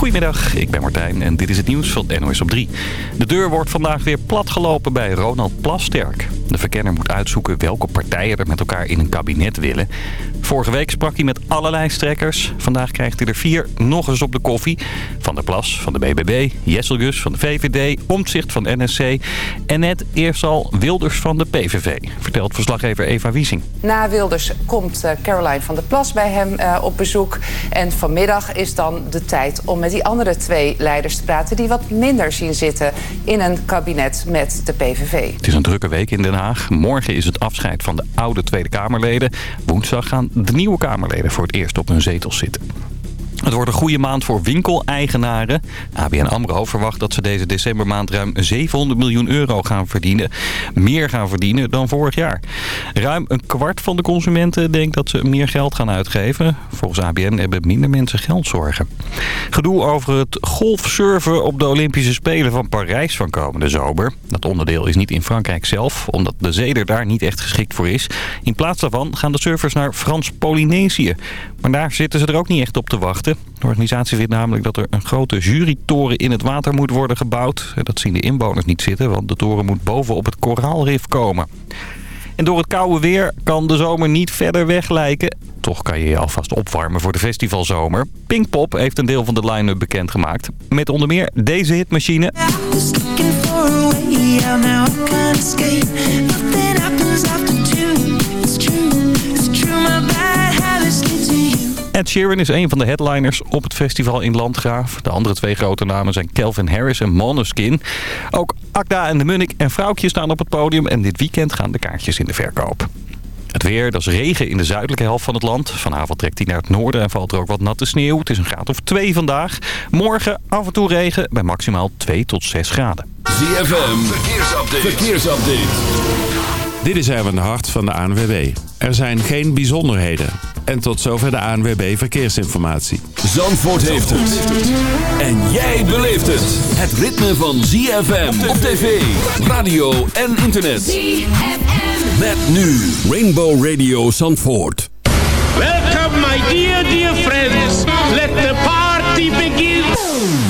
Goedemiddag, ik ben Martijn en dit is het nieuws van NOS op 3. De deur wordt vandaag weer platgelopen bij Ronald Plasterk. De verkenner moet uitzoeken welke partijen er met elkaar in een kabinet willen. Vorige week sprak hij met allerlei strekkers. Vandaag krijgt hij er vier nog eens op de koffie. Van der Plas van de BBB, Jesselgus van de VVD, Omtzigt van NSC... en net eerst al Wilders van de PVV, vertelt verslaggever Eva Wiesing. Na Wilders komt uh, Caroline van der Plas bij hem uh, op bezoek. En vanmiddag is dan de tijd om met die andere twee leiders te praten... die wat minder zien zitten in een kabinet met de PVV. Het is een drukke week in Den Haag. Morgen is het afscheid van de oude Tweede Kamerleden. Woensdag gaan de nieuwe Kamerleden voor het eerst op hun zetels zitten. Het wordt een goede maand voor winkeleigenaren. ABN AMRO verwacht dat ze deze decembermaand ruim 700 miljoen euro gaan verdienen. Meer gaan verdienen dan vorig jaar. Ruim een kwart van de consumenten denkt dat ze meer geld gaan uitgeven. Volgens ABN hebben minder mensen geldzorgen. Gedoe over het golfsurfen op de Olympische Spelen van Parijs van komende zomer. Dat onderdeel is niet in Frankrijk zelf, omdat de zee er daar niet echt geschikt voor is. In plaats daarvan gaan de surfers naar Frans-Polynesië. Maar daar zitten ze er ook niet echt op te wachten. De organisatie vindt namelijk dat er een grote jurytoren in het water moet worden gebouwd. Dat zien de inwoners niet zitten, want de toren moet boven op het koraalrif komen. En door het koude weer kan de zomer niet verder weg lijken. Toch kan je je alvast opwarmen voor de festivalzomer. Pinkpop heeft een deel van de line-up bekendgemaakt. Met onder meer deze hitmachine. Ed Sheeran is een van de headliners op het festival in Landgraaf. De andere twee grote namen zijn Calvin Harris en Måneskin. Ook Akda en de Munnik en Vrouwtje staan op het podium. En dit weekend gaan de kaartjes in de verkoop. Het weer, dat is regen in de zuidelijke helft van het land. Vanavond trekt hij naar het noorden en valt er ook wat natte sneeuw. Het is een graad of 2 vandaag. Morgen af en toe regen bij maximaal 2 tot 6 graden. ZFM, verkeersupdate. verkeersupdate. Dit is Erwin de Hart van de ANWB. Er zijn geen bijzonderheden. En tot zover de ANWB Verkeersinformatie. Zandvoort heeft het. En jij beleeft het. Het ritme van ZFM op tv, radio en internet. ZFM. Met nu Rainbow Radio Zandvoort. Welcome my dear, dear friends. Let the party begin.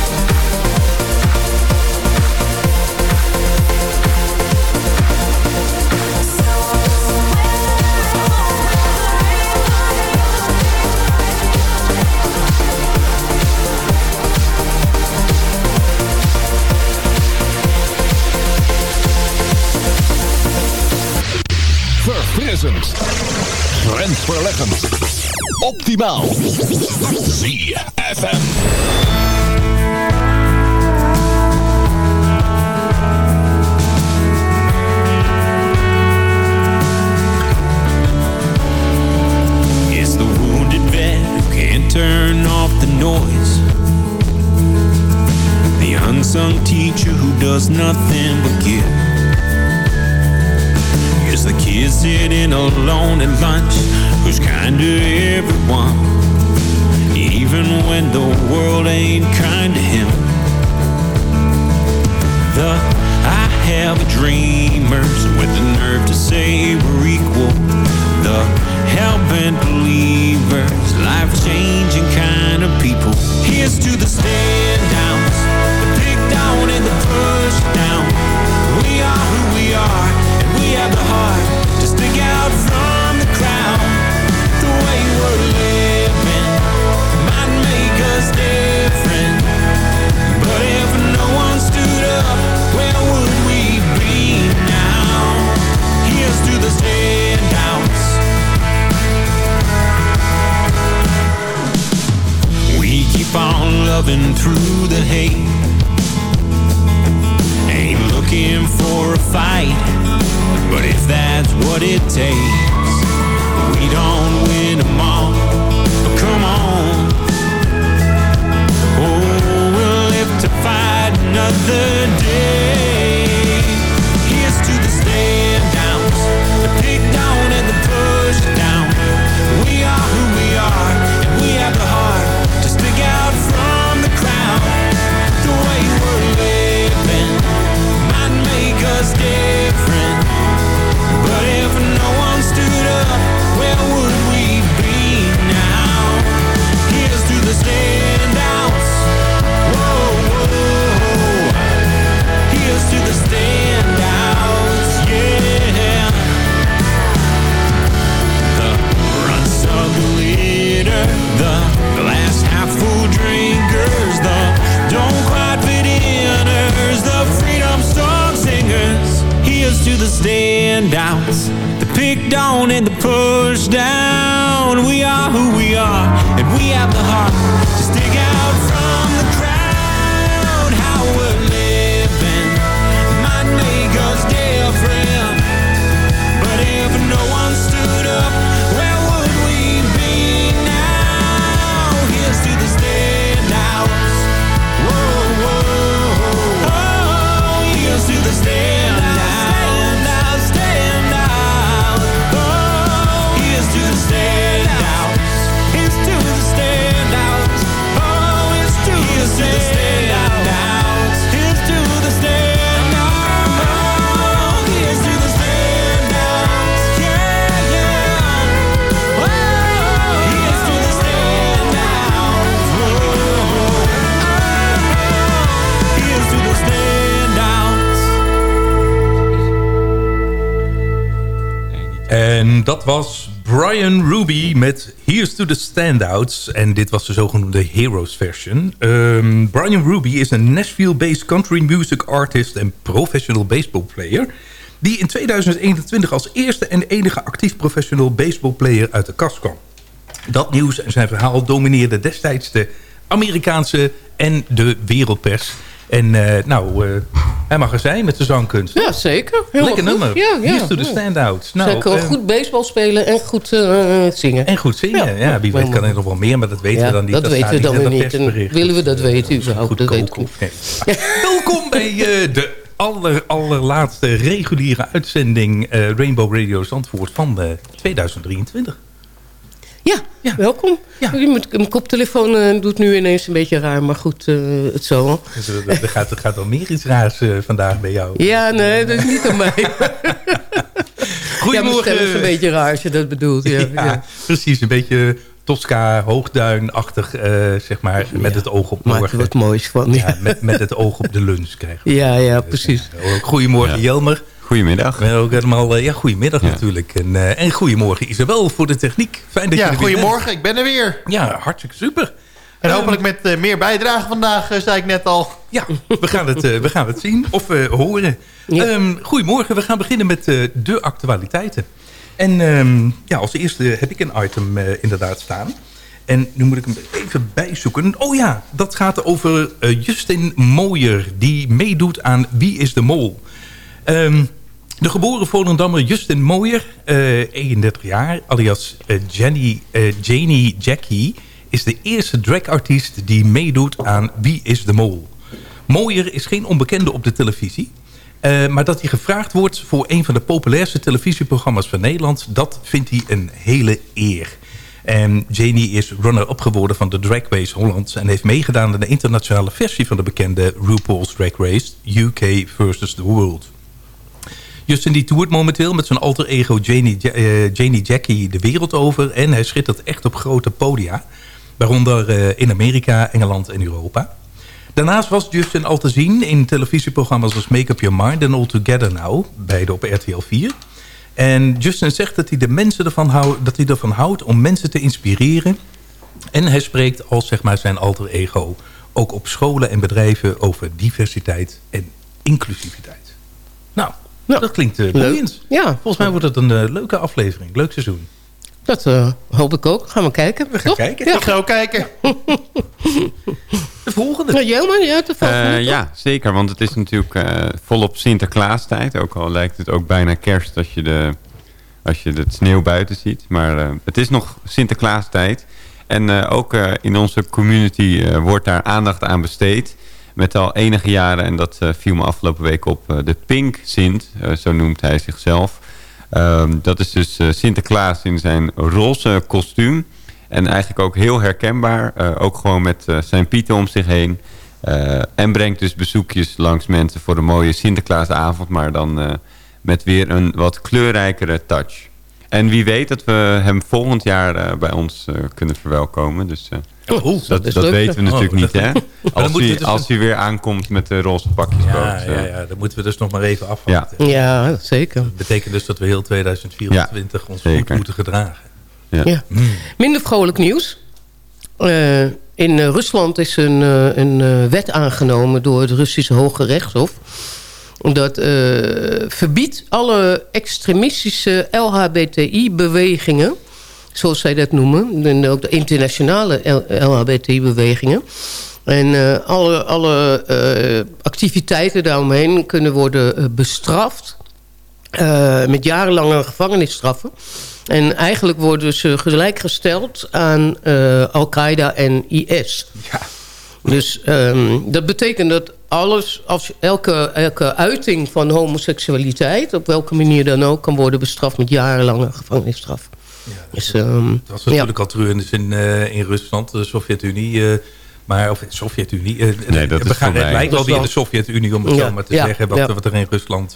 Grensverleggend. Optimaal. ZFM. It's the wounded vet who can't turn off the noise. The unsung teacher who does nothing but give. It's the kid sitting alone at lunch who's kind to everyone. Even when the world ain't kind to him. The I have dreamers with the nerve to say we're equal. The hell-bent believers, life-changing kind of people. Here's to the stand-downs, On loving through the hate. Ain't looking for a fight, but if that's what it takes, we don't win them all. But come on, oh, we'll live to fight another day. day. the picked on and the pushed down. We are who we are, and we have the heart En dat was Brian Ruby met Here's to the Standouts. En dit was de zogenoemde Heroes version. Ehm, Brian Ruby is een Nashville-based country music artist en professional baseball player... die in 2021 als eerste en enige actief professional baseballplayer uit de kast kwam. Dat nieuws en zijn verhaal domineerde destijds de Amerikaanse en de wereldpers... En eh, nou, eh, hij mag er zijn met de zangkunst. Ja, zeker. Heel Lekker goed. nummer. Ja, ja. Here's to the standouts. Nou, kan eh, goed baseball spelen en goed zingen. En goed zingen. Ja, wie weet kan er nog wel meer, maar dat weten we dan niet. dat weten we dan weer niet. En willen we dat weten überhaupt? goed Dat weet ik nee. Welkom bij de aller, allerlaatste reguliere uitzending Rainbow Radio Zandvoort van eh, 2023. Ja, welkom. Je moet- Mijn koptelefoon eh, doet nu ineens een beetje raar, maar goed, eh, het zal. Dus, er, gaat, er gaat wel meer iets raars eh, vandaag bij jou. Ja, nee, dat is niet aan mij. Goedemorgen. Ja, is een beetje raar als je dat bedoelt. Ja, Ja, ja. precies. Een beetje Tosca, hoogduinachtig, eh zeg maar, met het oog op Maak er morgen. wat moois van. Ja, Ja, met, met het oog op de lunch krijgen we. ja, ja precies. Goedemorgen Jelmer. Goedemiddag. We ook helemaal, eh, ja, goedemiddag natuurlijk. En, eh, en goedemorgen Isabel voor de techniek. Fijn dat je Ja, er goedemorgen, ik ben er weer. Ja, hartstikke super. En hopelijk met eh, meer bijdrage vandaag, zei ik net al. Ja, we gaan het, eh, we gaan het zien of eh, horen. Ja. Ehm, goedemorgen, we gaan beginnen met eh, de actualiteiten. En ehm, ja, als eerste heb ik een item inderdaad staan. En nu moet ik hem even bijzoeken. Oh ja, dat gaat over eh, Justin Mooier, die meedoet aan Wie is de Mol. Ehm, de geboren Volendammer Justin Mooier, eh 31 jaar, alias eh, Jenny, eh, Janie Jackie... is de eerste dragartiest die meedoet aan Wie is de Mol. Mooier is geen onbekende op de televisie... maar dat hij gevraagd wordt voor een van de populairste televisieprogramma's van Nederland... dat vindt hij een hele eer. En Janie is runner-up geworden van de Drag Race Holland... en heeft meegedaan aan de internationale versie van de bekende RuPaul's Drag Race... UK versus the World. Justin die toert momenteel met zijn alter ego Janie, Ja- eh, Janie Jackie de wereld over... en hij schittert echt op grote podia. Waaronder eh, in Amerika, Engeland en Europa. Daarnaast was Justin al te zien in televisieprogramma's als Make Up Your Mind en All Together Now, beide op RTL 4. En Justin zegt dat hij, de mensen ervan, houdt, dat hij ervan houdt om mensen te inspireren. En hij spreekt als zeg maar, zijn alter ego ook op scholen en bedrijven over diversiteit en inclusiviteit. Nou, dat klinkt uh, boeiend. Ja. Volgens mij wordt het een eh, leuke aflevering, leuk seizoen. Dat eh, hoop ik ook. Gaan we kijken. We gaan kijken. Ja. Ik ga ook kijken. De volgende. Nou, ja, Eh, ja, zeker. Want het is natuurlijk eh, volop Sinterklaastijd. Ook al lijkt het ook bijna kerst als je, de, als je het sneeuw buiten ziet. Maar eh, het is nog Sinterklaastijd. En eh, ook eh, in onze community eh, wordt daar aandacht aan besteed. Met al enige jaren, en dat eh, viel me afgelopen week op, eh, de Pink Sint. eh, zo noemt hij zichzelf. Ehm, dat is dus Sinterklaas in zijn roze kostuum. En eigenlijk ook heel herkenbaar. ook gewoon met zijn pieten om zich heen. En brengt dus bezoekjes langs mensen voor een mooie Sinterklaasavond. Maar dan met weer een wat kleurrijkere touch. En wie weet dat we hem volgend jaar eh, bij ons eh, kunnen verwelkomen. Dus eh, Oh, dat, dat dat, weten we natuurlijk Oh, niet, dat- hè? Als, hij, dus als een- hij weer aankomt met de roze pakjesboot. Ja, ja, ja, dan moeten we dus nog maar even afwachten. Ja, zeker. Dat betekent dus dat we heel 2024 ons goed zeker. moeten gedragen. Ja. Ja. Minder vrolijk nieuws. Eh, in Rusland is een, een eh, wet aangenomen door het Russische Hoge Rechtshof. Dat uh, verbiedt alle extremistische LHBTI-bewegingen... zoals zij dat noemen. En ook de internationale LHBTI-bewegingen. En uh, alle, alle uh, activiteiten daaromheen kunnen worden bestraft... met jarenlange gevangenisstraffen. En eigenlijk worden ze gelijkgesteld aan Al-Qaeda en IS. Ja. Dus um, dat betekent dat alles, als elke, elke uiting van homoseksualiteit... op welke manier dan ook, kan worden bestraft met jarenlange gevangenisstraf. Ja, dus, um, dat was natuurlijk ja. al terug in, uh, in Rusland, de Sovjet-Unie... Uh, maar, of Sovjet-Unie. Uh, nee, dat we gaan, het lijkt wel weer de Sovjet-Unie, om het ja, zo maar te ja, zeggen... Wat, ja. wat, er in Rusland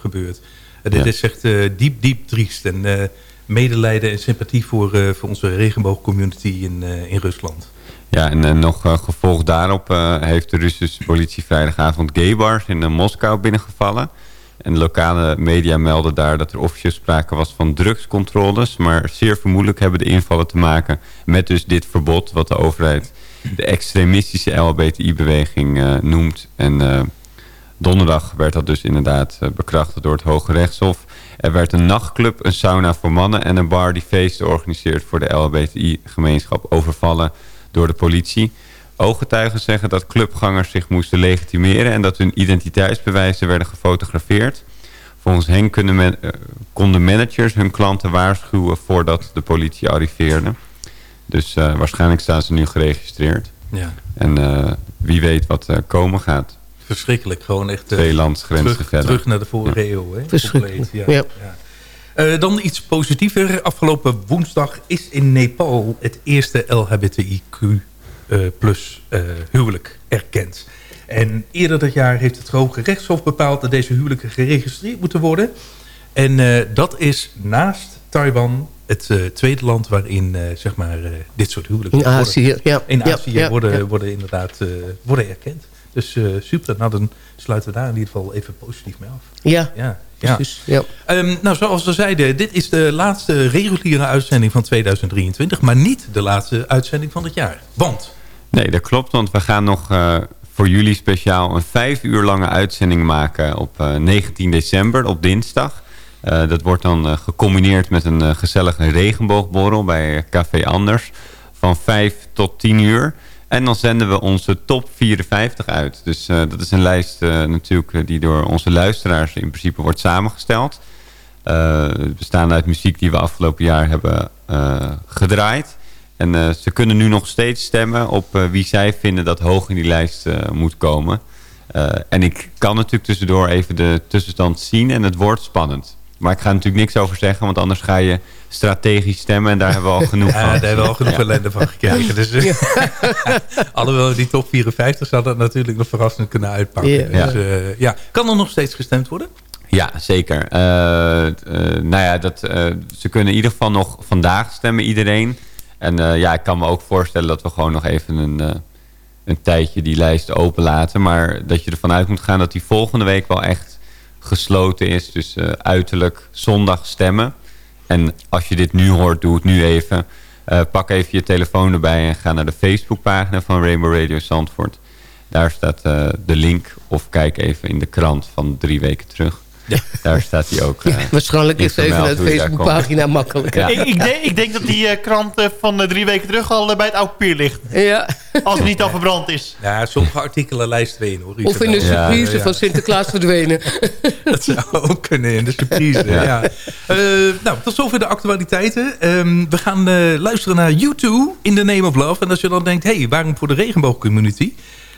gebeurt. dit is echt diep, diep triest. En medelijden en sympathie voor, voor onze regenboogcommunity in, in Rusland. Ja, en, en nog uh, gevolg daarop uh, heeft de Russische politie vrijdagavond gaybars in Moskou binnengevallen. En lokale media melden daar dat er officieel sprake was van drugscontroles. Maar zeer vermoedelijk hebben de invallen te maken met dus dit verbod... wat de overheid de extremistische LBTI-beweging noemt. En donderdag werd dat dus inderdaad bekrachtigd door het Hoge Rechtshof. Er werd een nachtclub, een sauna voor mannen en een bar die feesten organiseert voor de LBTI-gemeenschap overvallen door de politie. Ooggetuigen zeggen dat clubgangers zich moesten legitimeren... en dat hun identiteitsbewijzen werden gefotografeerd. Volgens hen kunnen men, eh, konden managers hun klanten waarschuwen... voordat de politie arriveerde. Dus uh, waarschijnlijk staan ze nu geregistreerd. Ja. En uh, wie weet wat komen gaat. Verschrikkelijk, gewoon echt... Twee landsgrenzen terug, verder. Terug naar de vorige ja. eeuw. Hè? Verschrikkelijk, ja. ja. Uh, dan iets positiever. Afgelopen woensdag is in Nepal het eerste LHBTIQ uh, plus uh, huwelijk erkend. En eerder dat jaar heeft het Hoge Rechtshof bepaald dat deze huwelijken geregistreerd moeten worden. En dat is naast Taiwan het tweede land waarin zeg maar, dit soort huwelijken in Azië, worden, ja. in Azië ja, worden, ja. worden inderdaad worden erkend. Dus super. Nou, dan sluiten we daar in ieder geval even positief mee af. Ja, ja. Ja. Dus, ja. Um, nou, zoals we zeiden, dit is de laatste reguliere uitzending van 2023... maar niet de laatste uitzending van het jaar. Want? Nee, dat klopt, want we gaan nog uh, voor jullie speciaal... een vijf uur lange uitzending maken op uh, 19 december, op dinsdag. Uh, dat wordt dan gecombineerd met een gezellige regenboogborrel bij Café Anders... van 5 tot 10 uur... En dan zenden we onze top 54 uit. Dus uh, dat is een lijst uh, natuurlijk die door onze luisteraars in principe wordt samengesteld. Uh, bestaan uit muziek die we afgelopen jaar hebben gedraaid. En ze kunnen nu nog steeds stemmen op wie zij vinden dat hoog in die lijst moet komen. en ik kan natuurlijk tussendoor even de tussenstand zien en het wordt spannend. Maar ik ga natuurlijk niks over zeggen, want anders ga je strategisch stemmen. En daar hebben we al genoeg ja, van. daar hebben we al genoeg ellende van gekregen. Dus, ja. alhoewel die top 54 zou dat natuurlijk nog verrassend kunnen uitpakken. Ja. Dus, uh, ja. Kan er nog steeds gestemd worden? Ja, zeker. Uh, uh, nou ja, dat, ze kunnen in ieder geval nog vandaag stemmen, iedereen. En ja, ik kan me ook voorstellen dat we gewoon nog even een, een tijdje die lijst openlaten. Maar dat je ervan uit moet gaan dat die volgende week wel echt gesloten is. Dus uh, uiterlijk zondag stemmen. En als je dit nu hoort, doe het nu even. Uh, pak even je telefoon erbij en ga naar de Facebookpagina van Rainbow Radio Zandvoort. Daar staat uh, de link. Of kijk even in de krant van drie weken terug. Ja. Daar staat hij ook. Uh, ja, waarschijnlijk is even naar de Facebookpagina makkelijk. Ja. Ik, ik, denk, ik, denk, dat die uh, krant uh, van drie weken terug al bij het oude pier ligt. Ja. Als het niet al verbrand is. Ja, sommige artikelen lijst 2 hoor. Of in de surprise van Sinterklaas verdwenen. dat zou ook kunnen in de surprise. ja. nou, tot zover de actualiteiten. Um, we gaan luisteren naar U2 in the Name of Love. En als je dan denkt, hé, hey, waarom voor de regenboogcommunity?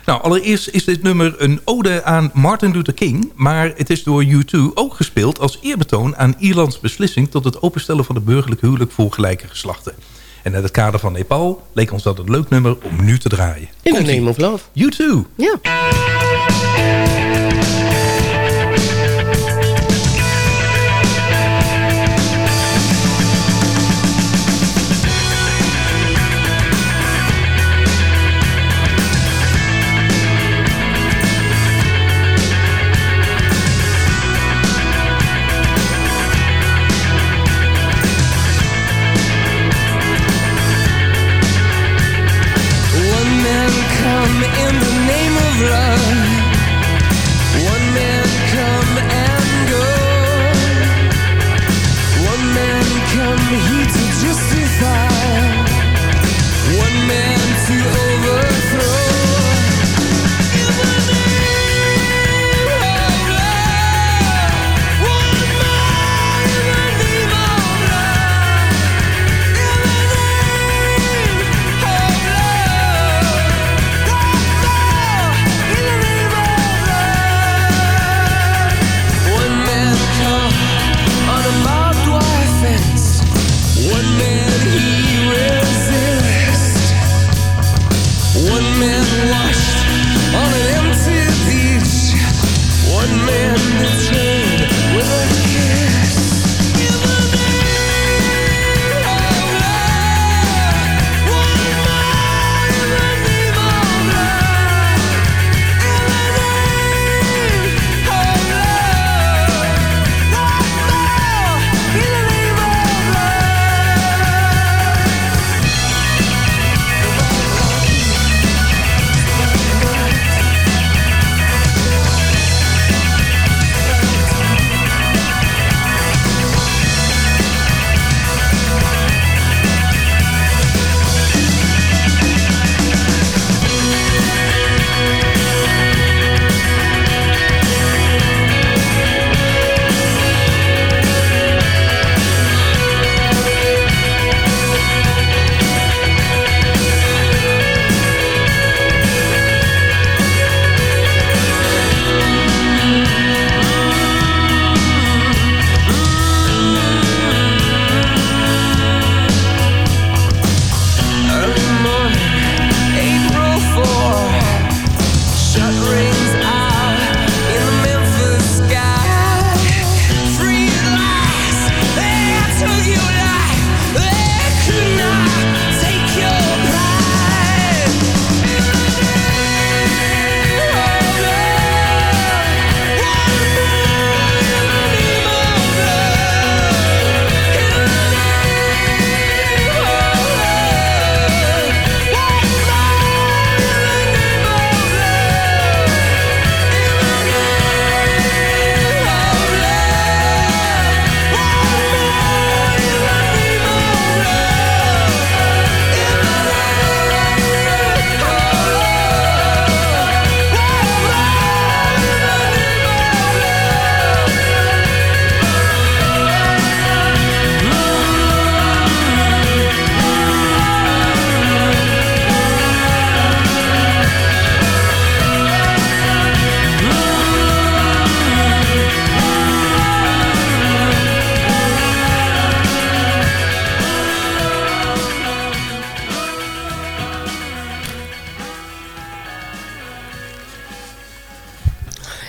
Nou, allereerst is dit nummer een ode aan Martin Luther King... maar het is door U2 ook gespeeld als eerbetoon aan Ierlands beslissing... tot het openstellen van de burgerlijk huwelijk voor gelijke geslachten. En in het kader van Nepal leek ons dat een leuk nummer om nu te draaien. In the name of love. U2. Ja.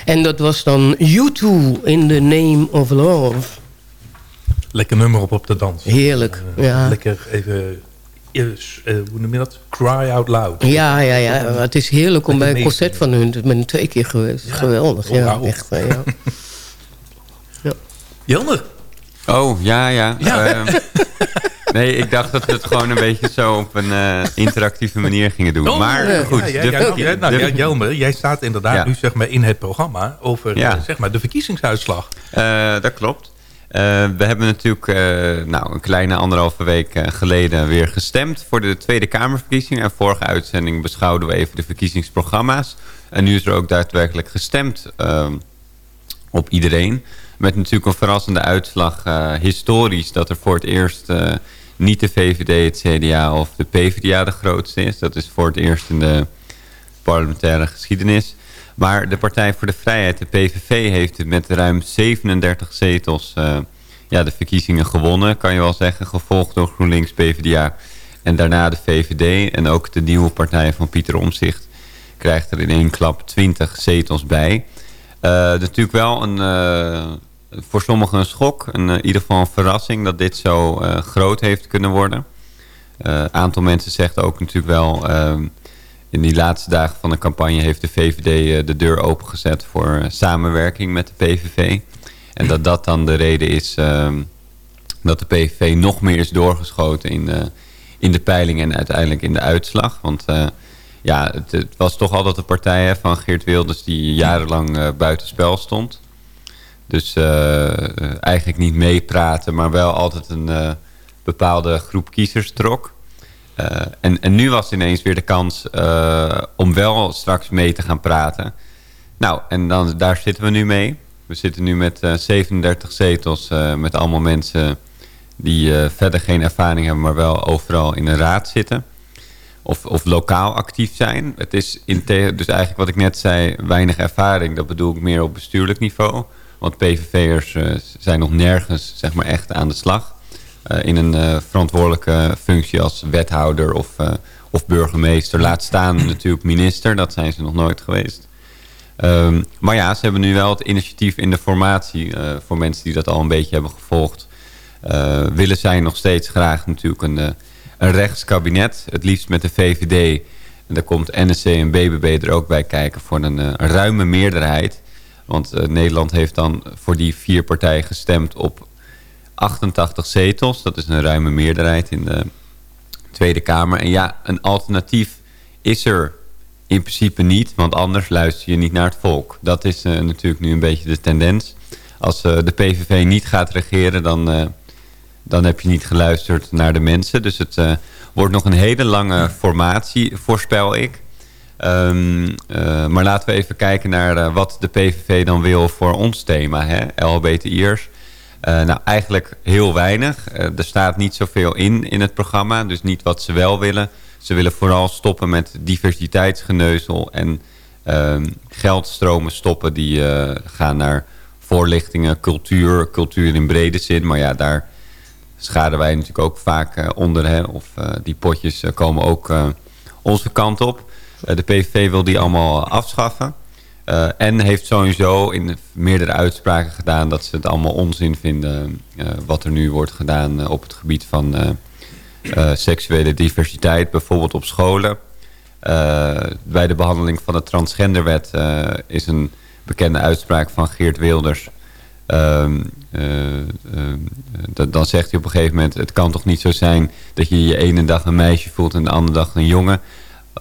En dat was dan U2 in the Name of Love. Lekker nummer op op de dans. Heerlijk, Eh, ja. Lekker even, eh, eh, hoe noem je dat? Cry out loud. Ja, ja, ja. Maar het is heerlijk om bij een concert van hun... Ik ben twee keer geweest. Geweldig, Oh, ja. Echt, ja. Jelmer. Oh, ja, ja. Ja. Ehm, nee, ik dacht dat we het gewoon een beetje zo op een eh, interactieve manier gingen doen. Oh, maar ja, goed. ja, ja, nou, Jelmer, jij staat inderdaad Ja. nu zeg maar, in het programma over Ja. eh, zeg maar, de verkiezingsuitslag. Eh, dat klopt. Eh, we hebben natuurlijk eh, nou, een kleine anderhalve week eh, geleden weer gestemd voor de Tweede Kamerverkiezingen. En vorige uitzending beschouwden we even de verkiezingsprogramma's. En nu is er ook daadwerkelijk gestemd eh, op iedereen. Met natuurlijk een verrassende uitslag eh, historisch dat er voor het eerst eh, niet de VVD, het CDA of de PvdA de grootste is. Dat is voor het eerst in de parlementaire geschiedenis. Maar de Partij voor de Vrijheid, de PVV, heeft met ruim 37 zetels eh, ja, de verkiezingen gewonnen, kan je wel zeggen. Gevolgd door GroenLinks, PvdA en daarna de VVD. En ook de nieuwe partij van Pieter Omzicht krijgt er in één klap 20 zetels bij. Eh, natuurlijk wel een, eh, voor sommigen een schok. Een, eh, in ieder geval een verrassing dat dit zo eh, groot heeft kunnen worden. Een aantal mensen zegt ook natuurlijk wel... ehm, in die laatste dagen van de campagne heeft de VVD eh, de deur opengezet... voor eh, samenwerking met de PVV. En dat dat dan de reden is ehm, dat de PVV nog meer is doorgeschoten... in de, in de peiling en uiteindelijk in de uitslag. Want eh, ja, het, was toch altijd de partij hè, van Geert Wilders... die jarenlang eh buitenspel stond. Dus eh, eh, eigenlijk niet meepraten, maar wel altijd een eh, bepaalde groep kiezers trok. En, en nu was ineens weer de kans om wel straks mee te gaan praten. Nou, en dan, daar zitten we nu mee. We zitten nu met eh, 37 zetels met allemaal mensen die verder geen ervaring hebben, maar wel overal in een raad zitten. Of, of lokaal actief zijn. Het is in dus eigenlijk wat ik net zei, weinig ervaring. Dat bedoel ik meer op bestuurlijk niveau. Want PVV'ers eh, zijn nog nergens zeg maar, echt aan de slag. Eh, in een eh, verantwoordelijke functie als wethouder of, of burgemeester. Laat staan natuurlijk minister, dat zijn ze nog nooit geweest. Ehm, maar ja, ze hebben nu wel het initiatief in de formatie... voor mensen die dat al een beetje hebben gevolgd... eh, willen zij nog steeds graag natuurlijk een, een rechtskabinet. Het liefst met de VVD. En daar komt NSC en BBB er ook bij kijken voor een, een ruime meerderheid. Want eh, Nederland heeft dan voor die vier partijen gestemd op 88 zetels. Dat is een ruime meerderheid in de Tweede Kamer. En ja, een alternatief is er in principe niet. Want anders luister je niet naar het volk. Dat is eh, natuurlijk nu een beetje de tendens. Als eh, de PVV niet gaat regeren, dan, dan heb je niet geluisterd naar de mensen. Dus het wordt nog een hele lange formatie, voorspel ik. Ehm, eh, maar laten we even kijken naar eh, wat de PVV dan wil voor ons thema, hè? LHBTI'ers. Eh, nou, eigenlijk heel weinig. Er staat niet zoveel in in het programma, dus niet wat ze wel willen. Ze willen vooral stoppen met diversiteitsgeneuzel en ehm, geldstromen stoppen die gaan naar voorlichtingen, cultuur, cultuur in brede zin. Maar ja, daar schaden wij natuurlijk ook vaak onder. Hè? Of die potjes komen ook onze kant op. Eh, de PVV wil die allemaal afschaffen. Eh, en heeft sowieso in meerdere uitspraken gedaan dat ze het allemaal onzin vinden eh, wat er nu wordt gedaan op het gebied van seksuele diversiteit, bijvoorbeeld op scholen. Bij de behandeling van de transgenderwet is een bekende uitspraak van Geert Wilders. Ehm, eh, ehm, dan zegt hij op een gegeven moment... het kan toch niet zo zijn dat je je ene dag een meisje voelt... en de andere dag een jongen.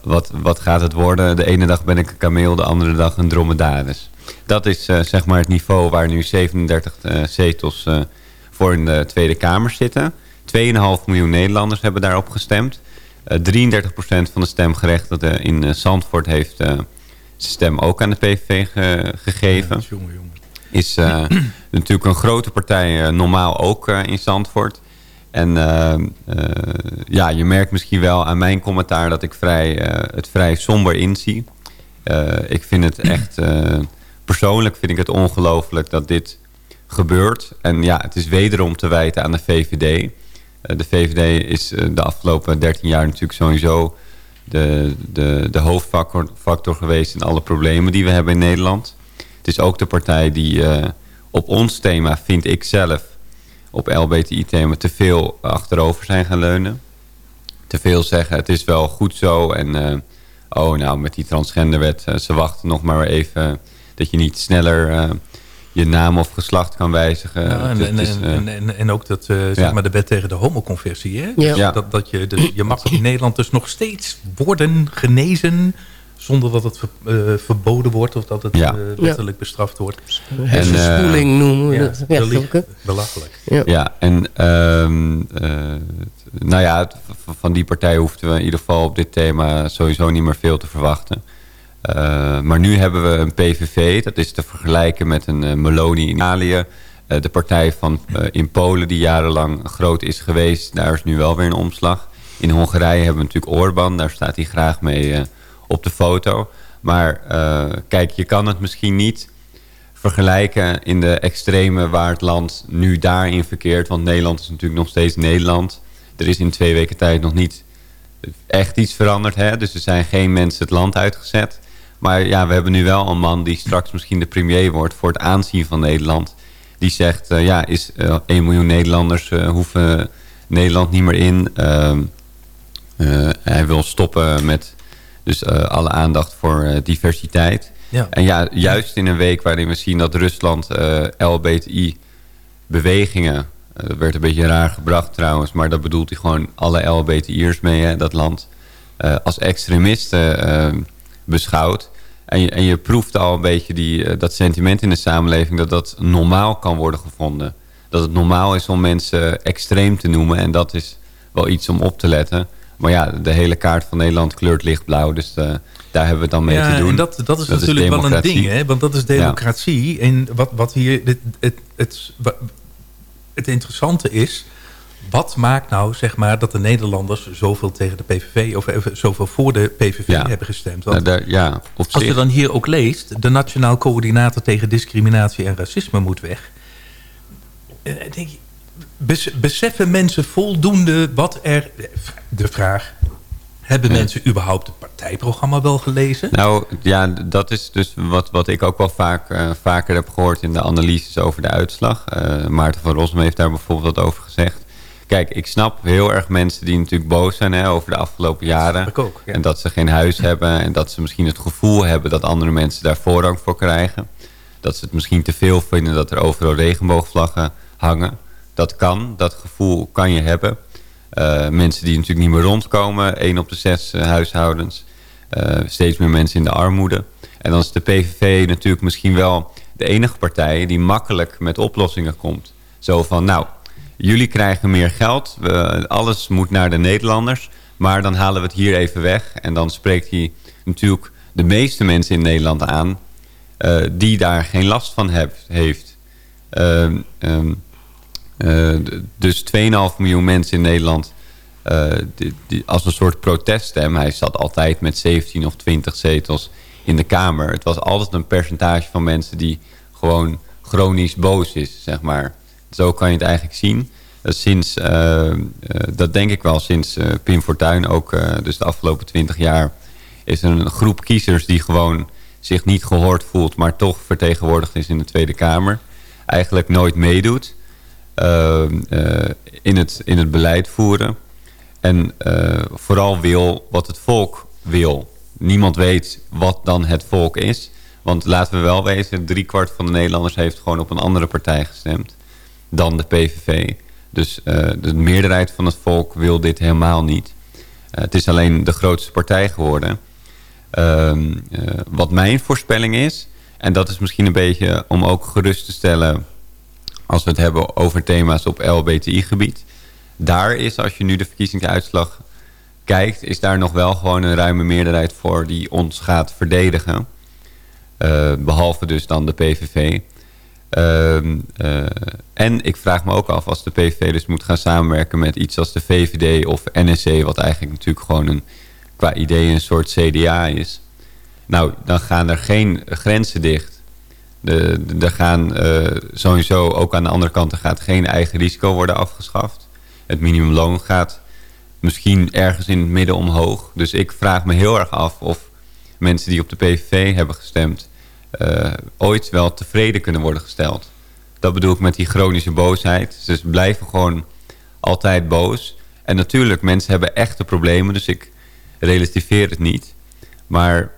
Wat, wat gaat het worden? De ene dag ben ik een kameel, de andere dag een dromedaris. Dat is eh, zeg maar het niveau waar nu 37 eh, zetels eh, voor in de Tweede Kamer zitten. 2,5 miljoen Nederlanders hebben daarop gestemd. Eh 33% van de stemgerechtigden in Zandvoort heeft zijn stem ook aan de PVV ge- gegeven. Is eh, natuurlijk een grote partij, normaal ook in Zandvoort. En eh, eh, ja, je merkt misschien wel aan mijn commentaar dat ik vrij, eh, het vrij somber inzie. Ik vind het echt, persoonlijk vind ik het ongelooflijk dat dit gebeurt. En ja, het is wederom te wijten aan de VVD. De VVD is de afgelopen 13 jaar natuurlijk sowieso de, de, de hoofdfactor factor geweest in alle problemen die we hebben in Nederland. Het is ook de partij die op ons thema, vind ik zelf... op LBTI-thema te veel achterover zijn gaan leunen. Te veel zeggen, het is wel goed zo. En eh, oh, nou, met die transgenderwet, eh, ze wachten nog maar even... dat je niet sneller eh, je naam of geslacht kan wijzigen. Ja, en, is, en, en, en ook dat, zeg ja. maar de wet tegen de homoconversie. Hè? Ja. Dus Ja. Dat, dat je, dus, je mag in Nederland dus nog steeds worden genezen... zonder dat het ver- eh, verboden wordt of dat het Ja. eh, letterlijk bestraft wordt. Hersenspoeling eh, noemen we Ja, dat. Ja, belachelijk. Ja, en ehm, eh, nou ja, van die partij hoefden we in ieder geval op dit thema sowieso niet meer veel te verwachten. Eh, maar nu hebben we een PVV, dat is te vergelijken met een Meloni in Italië. Eh, de partij van, eh, in Polen die jarenlang groot is geweest, daar is nu wel weer een omslag. In Hongarije hebben we natuurlijk Orbán, daar staat hij graag mee op de foto. Maar eh, kijk, je kan het misschien niet vergelijken in de extreme waar het land nu daarin verkeert. Want Nederland is natuurlijk nog steeds Nederland. Er is in twee weken tijd nog niet echt iets veranderd. Hè? Dus er zijn geen mensen het land uitgezet. Maar ja, we hebben nu wel een man die straks misschien de premier wordt voor het aanzien van Nederland. Die zegt, eh, ja, is eh 1 miljoen Nederlanders eh, hoeven Nederland niet meer in. Ehm, eh, hij wil stoppen met dus, eh, alle aandacht voor eh, diversiteit. Ja. En ja, juist in een week waarin we zien dat Rusland eh LBTI-bewegingen... dat werd een beetje raar gebracht trouwens... maar dat bedoelt hij gewoon alle LBTI'ers mee, hè, dat land... als extremisten beschouwt. En je, en je proeft al een beetje die, dat sentiment in de samenleving... dat dat normaal kan worden gevonden. Dat het normaal is om mensen extreem te noemen... en dat is wel iets om op te letten... Maar ja, de hele kaart van Nederland kleurt lichtblauw. Dus eh, daar hebben we het dan mee ja, te doen. En dat, dat is natuurlijk wel een ding, hè? want dat is democratie. En wat, wat hier het, het, het, het interessante is... wat maakt nou zeg maar, dat de Nederlanders zoveel tegen de PVV... of even zoveel voor de PVV Ja. hebben gestemd? Want Nou, daar- ja, op als je dan hier ook leest... de Nationaal Coördinator tegen Discriminatie en Racisme moet weg... eh, denk je, beseffen mensen voldoende wat er... De vraag, hebben mensen überhaupt het partijprogramma wel gelezen? Nou ja, dat is dus wat, wat ik ook wel vaak, eh, vaker heb gehoord in de analyses over de uitslag. Eh, Maarten van Rossum heeft daar bijvoorbeeld wat over gezegd. Kijk, ik snap heel erg mensen die natuurlijk boos zijn hè, over de afgelopen jaren. ook, ja. En dat ze geen huis hebben en dat ze misschien het gevoel hebben dat andere mensen daar voorrang voor krijgen. Dat ze het misschien te veel vinden dat er overal regenboogvlaggen hangen. Dat kan, dat gevoel kan je hebben. Eh, mensen die natuurlijk niet meer rondkomen, één op de zes eh, huishoudens. Eh, steeds meer mensen in de armoede. En dan is de PVV natuurlijk misschien wel de enige partij die makkelijk met oplossingen komt. Zo van, nou, jullie krijgen meer geld, alles moet naar de Nederlanders, maar dan halen we het hier even weg. En dan spreekt hij natuurlijk de meeste mensen in Nederland aan die daar geen last van heb, heeft. Ehm, ehm, eh, dus 2,5 miljoen mensen in Nederland eh, die, als een soort proteststem. Hij zat altijd met 17 of 20 zetels in de Kamer. Het was altijd een percentage van mensen die gewoon chronisch boos is, zeg maar. Zo kan je het eigenlijk zien. Eh, sinds, eh, eh, dat denk ik wel sinds eh, Pim Fortuyn ook, eh, dus de afgelopen 20 jaar... is er een groep kiezers die gewoon zich niet gehoord voelt... maar toch vertegenwoordigd is in de Tweede Kamer. Eigenlijk nooit meedoet eh, eh, in, het, in het beleid voeren. En eh, vooral wil wat het volk wil. Niemand weet wat dan het volk is. Want laten we wel wezen, driekwart van de Nederlanders heeft gewoon op een andere partij gestemd dan de PVV. Dus eh, de meerderheid van het volk wil dit helemaal niet. Eh, het is alleen de grootste partij geworden. Ehm, eh, wat mijn voorspelling is, en dat is misschien een beetje om ook gerust te stellen als we het hebben over thema's op LBTI-gebied. Daar is, als je nu de verkiezingsuitslag kijkt, is daar nog wel gewoon een ruime meerderheid voor die ons gaat verdedigen. Eh, behalve dus dan de PVV. Ehm, eh, en ik vraag me ook af als de PVV dus moet gaan samenwerken met iets als de VVD of NSC... wat eigenlijk natuurlijk gewoon een, qua idee een soort CDA is. Nou, dan gaan er geen grenzen dicht. Er gaan eh, sowieso ook aan de andere kant... er gaat geen eigen risico worden afgeschaft. Het minimumloon gaat misschien ergens in het midden omhoog. Dus ik vraag me heel erg af of mensen die op de PVV hebben gestemd... eh, ooit wel tevreden kunnen worden gesteld. Dat bedoel ik met die chronische boosheid. Ze blijven gewoon altijd boos. En natuurlijk, mensen hebben echte problemen, dus ik relativeer het niet. Maar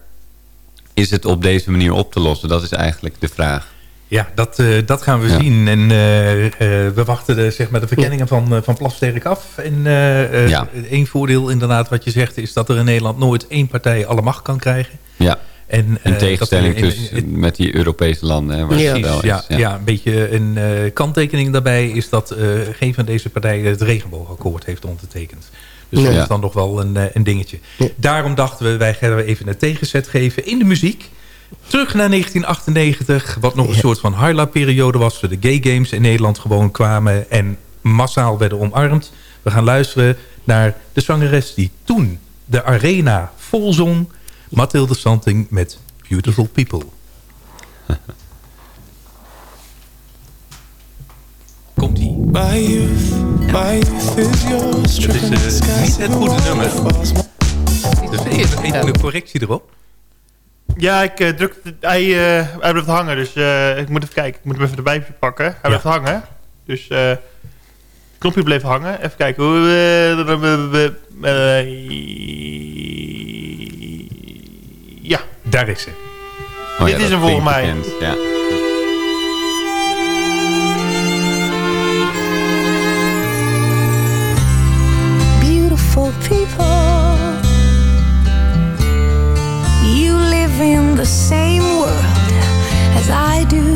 is het op deze manier op te lossen? Dat is eigenlijk de vraag. Ja, dat, eh, dat gaan we zien. En eh, eh, we wachten de, zeg maar de verkenningen van, uh, van Plasterk af. En Ja. één voordeel inderdaad wat je zegt... is dat er in Nederland nooit één partij alle macht kan krijgen. Ja, En, in dat tegenstelling dus in- met die Europese landen. Hè, waar het wel Precies, is. ja, ja. een beetje een eh, kanttekening daarbij is dat eh, geen van deze partijen het regenboogakkoord heeft ondertekend. Dus Nee. dat is dan nog wel een, eh, een dingetje. Daarom dachten we, wij gaan even een tegenzet geven in de muziek. Terug naar 1998, wat nog een soort van highlight-periode was... voor de gay games in Nederland gewoon kwamen en massaal werden omarmd. We gaan luisteren naar de zangeres die toen de arena vol zong... Mathilde Santing met Beautiful People. Komt-ie. My Dat is eh, niet het goede nummer. Dus even, even een correctie erop. Ja, ik eh, druk... Hij, eh, hij blijft hangen, dus eh, ik moet even kijken. Ik moet hem even erbij pakken. Hij blijft hangen. Dus eh het knopje bleef hangen. Even kijken. ja. Daar is ze. Oh ja, Dit is hem volgens klinkt mij. bekend, Ja. People. You live in the same world as I do,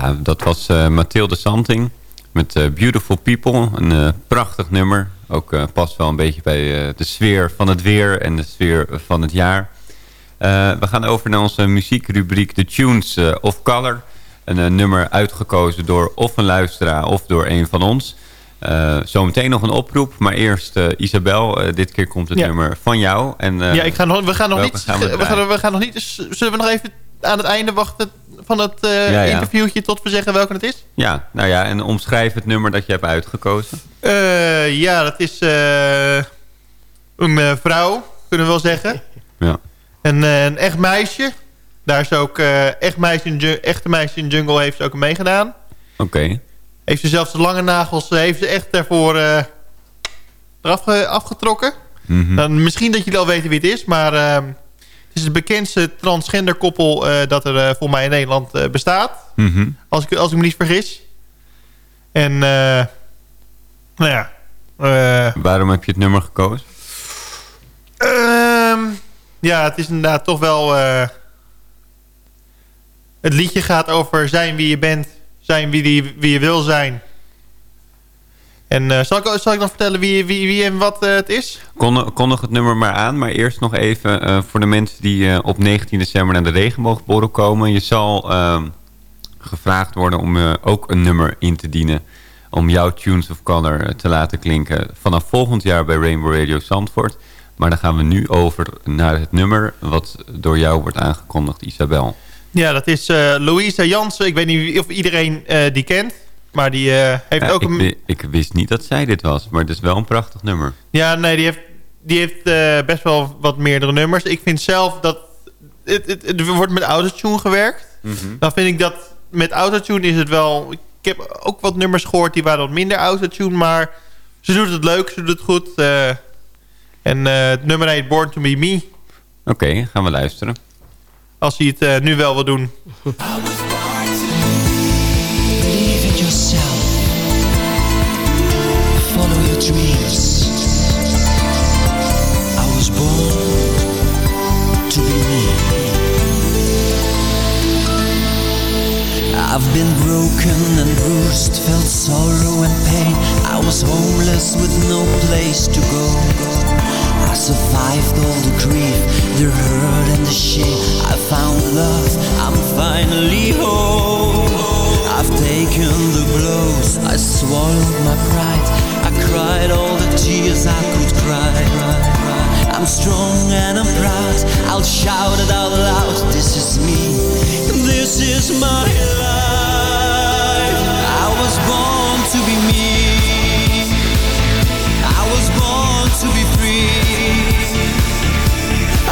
ja, dat was uh, Mathilde Santing met uh, Beautiful People. Een uh, prachtig nummer. Ook past wel een beetje bij de sfeer van het weer en de sfeer van het jaar. we gaan over naar onze muziekrubriek The Tunes of Color. Een nummer uitgekozen door of een luisteraar of door een van ons. zometeen nog een oproep, maar eerst Isabel. dit keer komt het ja. nummer van jou. En, ja, ik ga nog, we gaan nog niet... gaan we, we, gaan, we gaan nog niet... Zullen we nog even aan het einde wachten van het uh, ja, ja. interviewtje tot we zeggen welke het is? Ja, nou ja, en omschrijf het nummer dat je hebt uitgekozen. Uh, ja, dat is uh, een vrouw, kunnen we wel zeggen. Ja. En, een echt meisje. Daar is ook echt meisje in echte meisje in jungle heeft ze ook meegedaan. Oké. Okay. Heeft ze zelfs de lange nagels, heeft ze echt daarvoor eraf afgetrokken. Mm -hmm. Dan, misschien dat jullie al weten wie het is, maar... het is het bekendste transgender koppel uh, dat er uh, voor mij in Nederland uh, bestaat. Mm -hmm. als, ik, als ik me niet vergis. En, nou ja. Waarom heb je het nummer gekozen? Ehm, ja, het is inderdaad toch wel... het liedje gaat over zijn wie je bent. Zijn wie, die, wie je wil zijn. En uh, zal, ik, zal ik dan vertellen wie, wie, wie en wat uh, het is? Kon, kondig het nummer maar aan. Maar eerst nog even uh, voor de mensen die op 19 december naar de regenboogborrel komen. Je zal ehm, gevraagd worden om ook een nummer in te dienen. Om jouw Tunes of Color te laten klinken. Vanaf volgend jaar bij Rainbow Radio Zandvoort. Maar dan gaan we nu over naar het nummer wat door jou wordt aangekondigd, Isabel. Ja, dat is Louisa Jansen. Ik weet niet of iedereen die kent. Maar die uh, heeft ja, ook ik, een... Ik wist niet dat zij dit was, maar het is wel een prachtig nummer. Ja, nee, die heeft, die heeft uh, best wel wat meerdere nummers. Ik vind zelf dat... Het, het, het wordt met autotune gewerkt. Mm -hmm. Dan vind ik dat met autotune is het wel... Ik heb ook wat nummers gehoord die waren wat minder autotune, maar ze doet het leuk, ze doet het goed. Uh, en het nummer heet Born to Be Me. Oké, okay, gaan we luisteren. Als hij het nu wel wil doen. Dreams. I was born to be me. I've been broken and bruised, felt sorrow and pain. I was homeless with no place to go. I survived all the grief, the hurt and the shame. I found love, I'm finally home. I've taken the blows, I swallowed my pride. Cried all the tears I could cry. I'm strong and I'm proud. I'll shout it out loud. This is me. This is my life. I was born to be me. I was born to be free.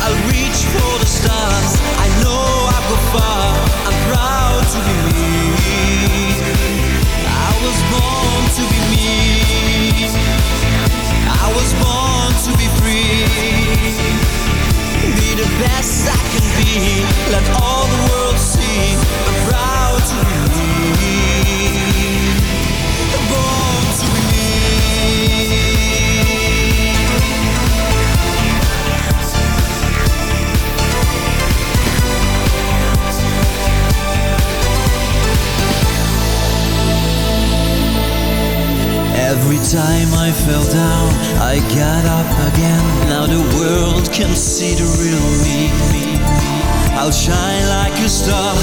I'll reach for the stars. I know I'll go far. I'm proud to be me. I was born to be me. I was born to be free. Be the best I can be. Let all the world see. Proud to be I fell down, I got up again. Now the world can see the real me. I'll shine like a star,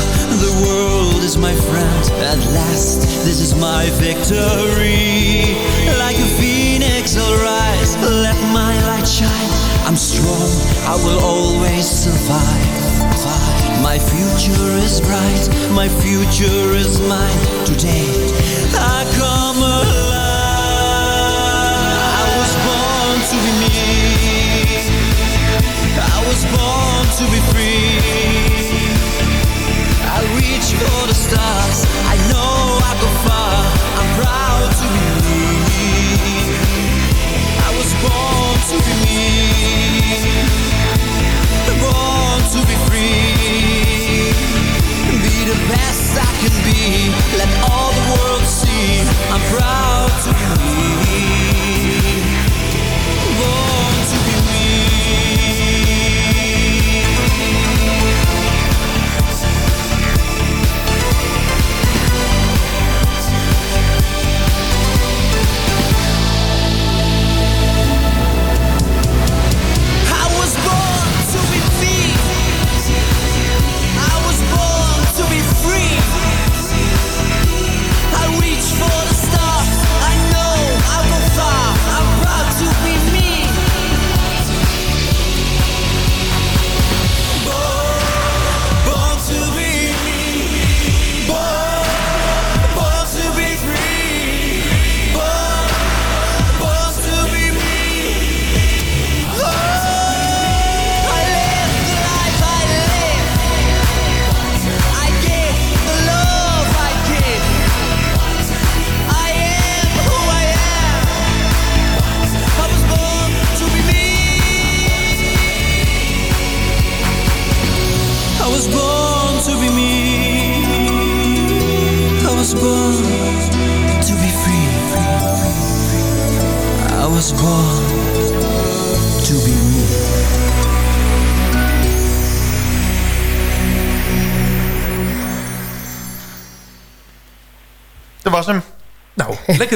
the world is my friend. At last, this is my victory. Like a phoenix, I'll rise, let my light shine. I'm strong, I will always survive. My future is bright, my future is mine. Today, I come alive. Reach for the stars. I know I go far. I'm proud to be me.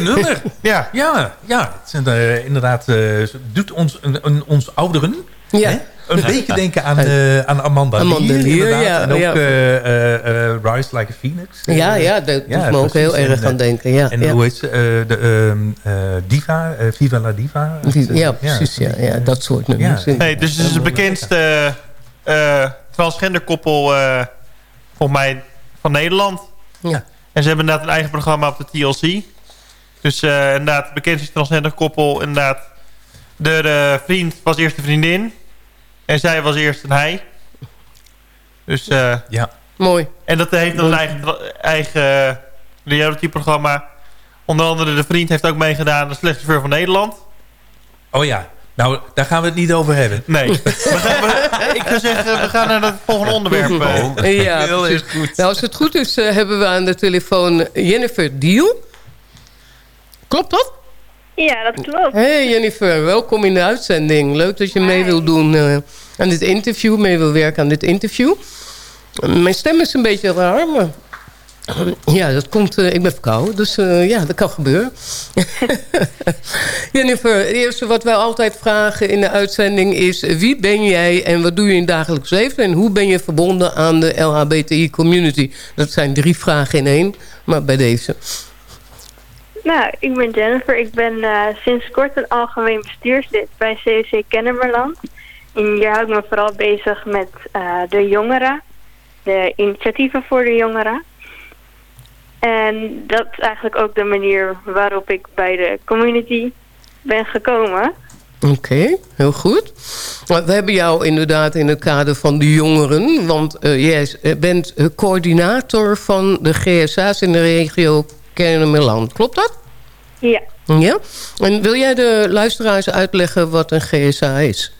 Lekker nummer. ja. Ja, ja. Het zijn, eh, inderdaad, eh, doet ons, een, een- ons ouderen Ja. hè, een beetje denken aan, eh, aan Amanda, Amanda ja, En ook ja. eh, eh, eh, Rise Like a Phoenix. Ja, ja, dat doet me ook heel erg aan denken. Ja, en ja. hoe heet ze? Eh, de ehm, eh, Diva, eh, Viva la Diva. Die- ja, precies. Ja, ja, dat soort nummers. Ja. Nee, dus het is het bekendste eh transgender koppel eh, volgens mij van Nederland. Ja. En ze hebben inderdaad een eigen programma op de TLC. Dus eh, inderdaad, het bekendste transgender koppel. Inderdaad, de, de vriend was eerst de vriendin. En zij was eerst een hij. Dus eh, ja. Mooi. En dat heeft dan een eigen, eigen reality-programma. Onder andere de vriend heeft ook meegedaan. De slechtste chauffeur van Nederland. Oh ja. Nou, daar gaan we het niet over hebben. Nee. We gaan, we- ik zou zeggen, we gaan naar het volgende onderwerp. eh. Ja, Heel erg precies. Nou, als het goed is, eh, hebben we aan de telefoon Jennifer Diel. Klopt dat? Ja, dat klopt. Hey Jennifer, welkom in de uitzending. Leuk dat je mee wil doen eh, aan dit interview, mee wil werken aan dit interview. Mijn stem is een beetje raar, maar ja, dat komt, eh, ik ben verkouden, dus eh, ja, dat kan gebeuren. Jennifer, het eerste wat wij altijd vragen in de uitzending is... wie ben jij en wat doe je in het dagelijks leven... en hoe ben je verbonden aan de LHBTI-community? Dat zijn drie vragen in één, maar bij deze. Nou, ik ben Jennifer. Ik ben eh, sinds kort een algemeen bestuurslid bij COC Kennemerland. En hier hou ik me vooral bezig met eh, de jongeren, de initiatieven voor de jongeren. En dat is eigenlijk ook de manier waarop ik bij de community ben gekomen. Oké, heel goed. We hebben jou inderdaad in het kader van de jongeren... want eh, jij bent coördinator van de GSA's in de regio Kennemerland. Klopt dat? Ja. Ja? En wil jij de luisteraars uitleggen wat een GSA is?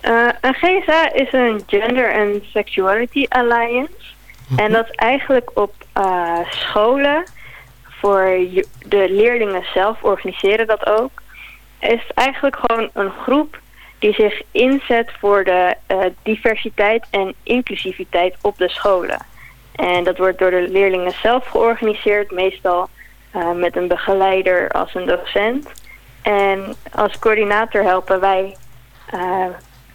Eh, een GSA is een Gender and Sexuality Alliance. En dat is eigenlijk op eh, scholen, voor de leerlingen zelf organiseren dat ook. is eigenlijk gewoon een groep die zich inzet voor de eh, diversiteit en inclusiviteit op de scholen. En dat wordt door de leerlingen zelf georganiseerd, meestal eh, met een begeleider als een docent. En als coördinator helpen wij eh,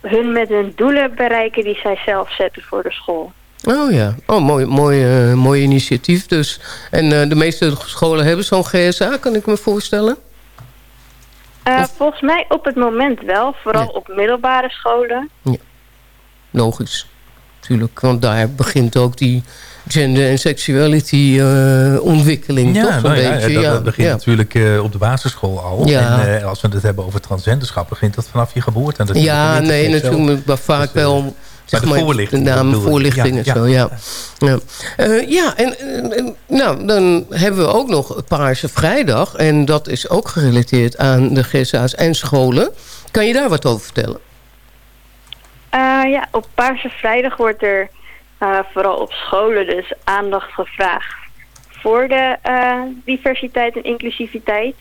hun met hun doelen bereiken die zij zelf zetten voor de school. Oh ja, oh, mooi, mooi, eh, mooi initiatief dus. En de meeste scholen hebben zo'n GSA, kan ik me voorstellen? Volgens mij op het moment wel, vooral op middelbare scholen. Logisch, natuurlijk. Want daar begint ook die gender- en sexuality eh, ontwikkeling, toch? Een nou ja, beetje, dat, ja. dat begint ja. natuurlijk eh, op de basisschool al. Ja. En eh, als we het hebben over transgenderschap, begint dat vanaf je geboorte. En dat Ja, nee, natuurlijk, maar vaak wel... Zeg de maar, voorlichting, de naam, voorlichting Ja, en ja. zo, ja. Ja, ja en, en, nou, dan hebben we ook nog Paarse Vrijdag. En dat is ook gerelateerd aan de GSA's en scholen. Kan je daar wat over vertellen? Eh, ja, op Paarse Vrijdag wordt er eh, vooral op scholen dus aandacht gevraagd voor de eh, diversiteit en inclusiviteit.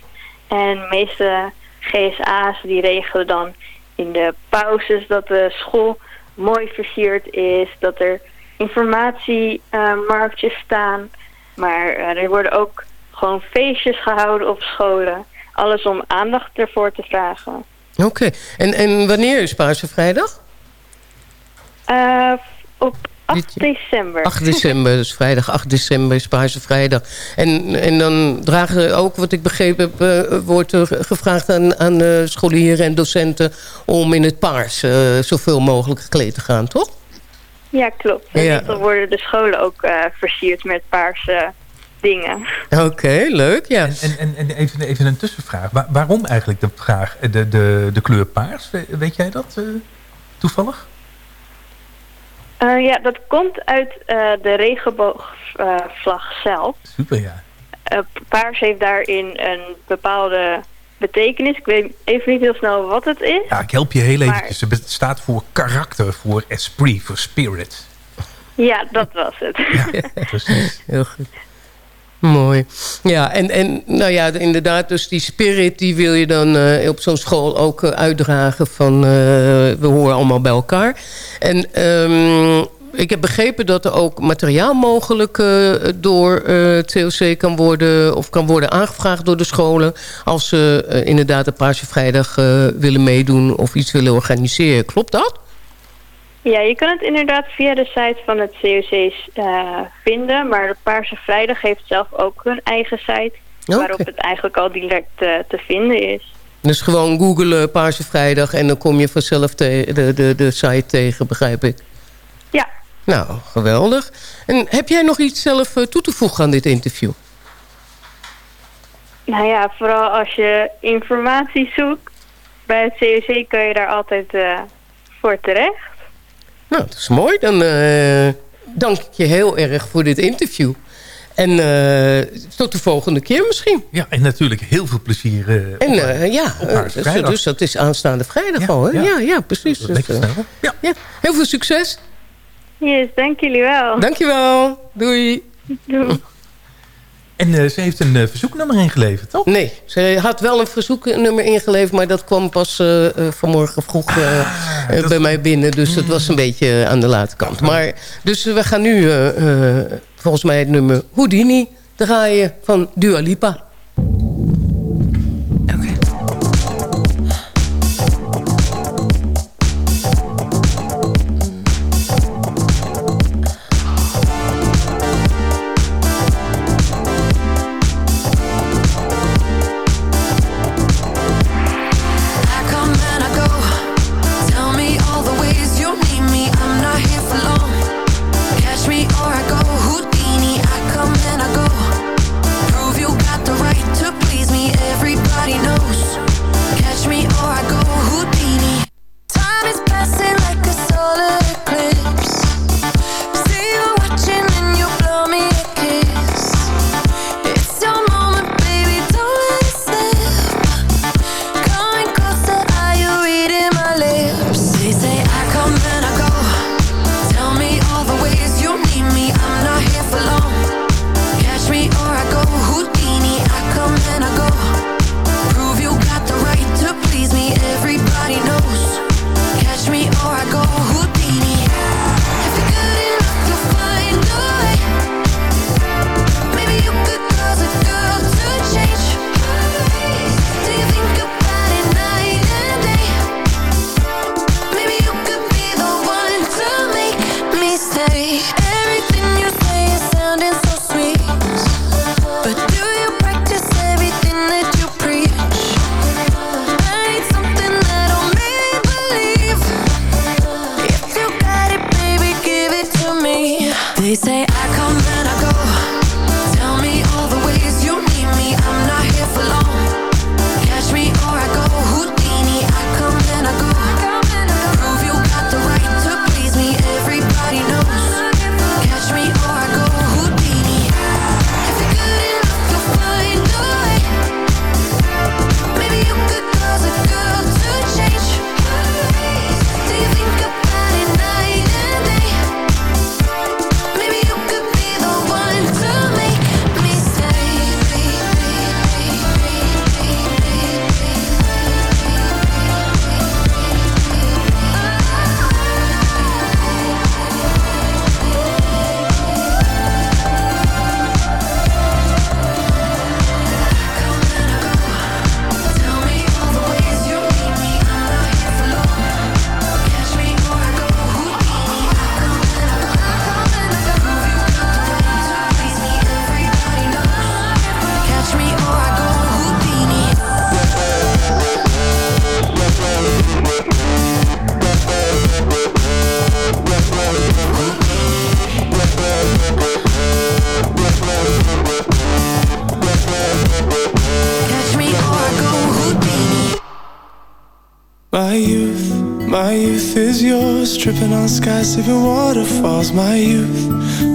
En de meeste GSA's die regelen dan in de pauzes dat de school mooi versierd is, dat er informatiemarktjes staan. Maar er worden ook gewoon feestjes gehouden op scholen. Alles om aandacht ervoor te vragen. Oké, en, en wanneer is Paarse Vrijdag? Eh, op 8 december. 8 december, dus vrijdag 8 december is Paarse Vrijdag. En, en dan dragen ook, wat ik begrepen heb... eh, wordt er gevraagd aan, aan eh, scholieren en docenten... om in het paars eh, zoveel mogelijk gekleed te gaan, toch? Ja, klopt. En Ja. meestal worden de scholen ook eh, versierd met paarse dingen. Oké, leuk, ja. En, en, en even, even een tussenvraag. Wa- waarom eigenlijk de, vraag, de, de, de kleur paars? We- Weet jij dat eh, toevallig? Eh, ja, dat komt uit eh, de regenboogvlag zelf. Super, ja. Eh, paars heeft daarin een bepaalde betekenis. Ik weet even niet heel snel wat het is. Ja, ik help je heel Maar- eventjes. Het staat voor karakter, voor esprit, voor spirit. Ja, dat was het. Precies. Heel goed. Mooi. Ja, en, en nou ja, inderdaad, dus die spirit... die wil je dan eh, op zo'n school ook eh, uitdragen van... eh, we horen allemaal bij elkaar. En ehm, ik heb begrepen dat er ook materiaal mogelijk door het COC kan worden... of kan worden aangevraagd door de scholen... als ze inderdaad een Paarse Vrijdag willen meedoen of iets willen organiseren. Klopt dat? Ja, je kan het inderdaad via de site van het COC eh, vinden. Maar de Paarse Vrijdag heeft zelf ook hun eigen site. Waarop het eigenlijk al direct eh, te vinden is. Dus gewoon googelen Paarse Vrijdag... en dan kom je vanzelf de, de, de site tegen, begrijp ik. Ja. Nou, geweldig. En heb jij nog iets zelf eh, toe te voegen aan dit interview? Nou ja, vooral als je informatie zoekt bij het COC kan je daar altijd voor terecht. Nou, dat is mooi. Dan eh, dank ik je heel erg voor dit interview. En eh, tot de volgende keer misschien. Ja, en natuurlijk heel veel plezier. eh, En op, eh, ja, dus, Vrijdag. dus dat is aanstaande vrijdag Ja, al. Hè? ja. Ja, ja, precies. Dus, Lekker snel. Ja. ja. Heel veel succes. Yes, dank jullie wel. Dankjewel. Doei. Doei. En eh, ze heeft een eh, verzoeknummer ingeleverd, toch? Nee, ze had wel een verzoeknummer ingeleverd... maar dat kwam pas eh, vanmorgen vroeg eh, bij mij binnen. Dus dat was een beetje eh, aan de late kant. Maar, dus we gaan nu volgens mij het nummer Houdini draaien van Dua Lipa. On skies, sipping waterfalls My youth,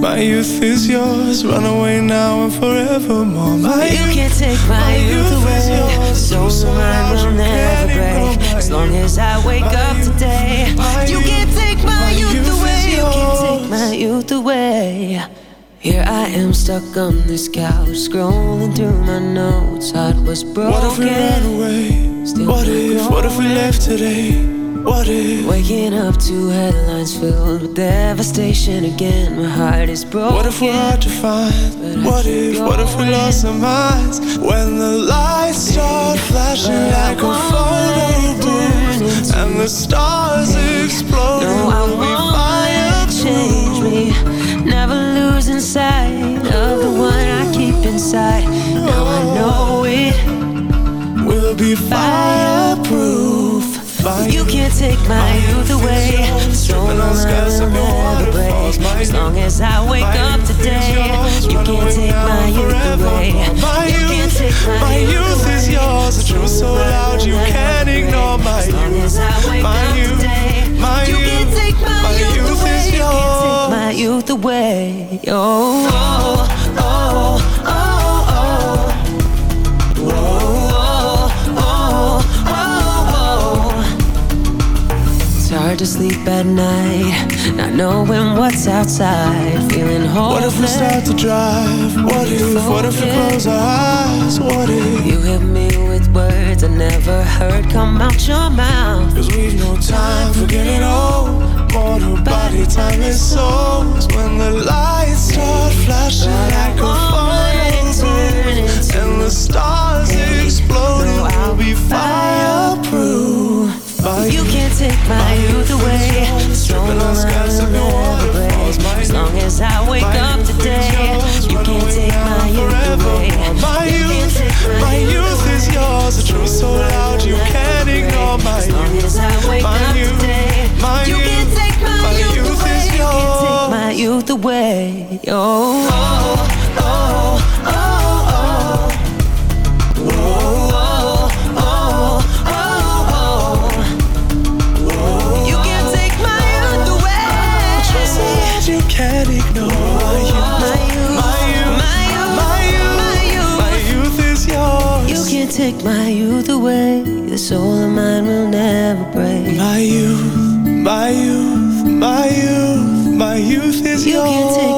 my youth is yours. Run away now and forevermore. My You youth, can't take my youth away. So mine will never break. As long as I wake up today You can't take my youth away. You can't take my youth away. Here I am stuck on this couch Scrolling through my notes. Heart was broken What if we ran away? Still What if, what if we left today? What if? Waking up to headlines filled with devastation again. My heart is broken. What if we're hard to find? What if? What if we lost our minds? When the lights start flashing like a photo booth and the stars explode, No, I we'll be won't change me. Never losing sight of the one I keep inside. Now I know it. We'll be fireproof. You can't take my youth away. The stone will never break. As long as I wake up today, you can't take my youth away. My You can't take youth, my youth is yours. The truth so loud you can't ignore my youth. My youth, my You can't youth, take my youth away. is You can't yours. take my youth away. Oh, to sleep at night, not knowing what's outside, feeling hopeless. What if we start to drive? What if, what if we close our eyes? What if? You hit me with words I never heard come out your mouth. Cause we've no time for getting old. Mortal body, timeless souls. When the lights start flashing like a booth and the stars exploding, we'll be fireproof. You can't take my youth away. The stone will never break. As long as I wake up today, you can't take my youth away. My youth, my youth is yours. The truth so loud you can't ignore my youth. As I wake up today, my you can't take my youth away. You can't take my youth away. Oh, away. The soul of mine will never break. My youth, my youth, my youth, my youth is You yours.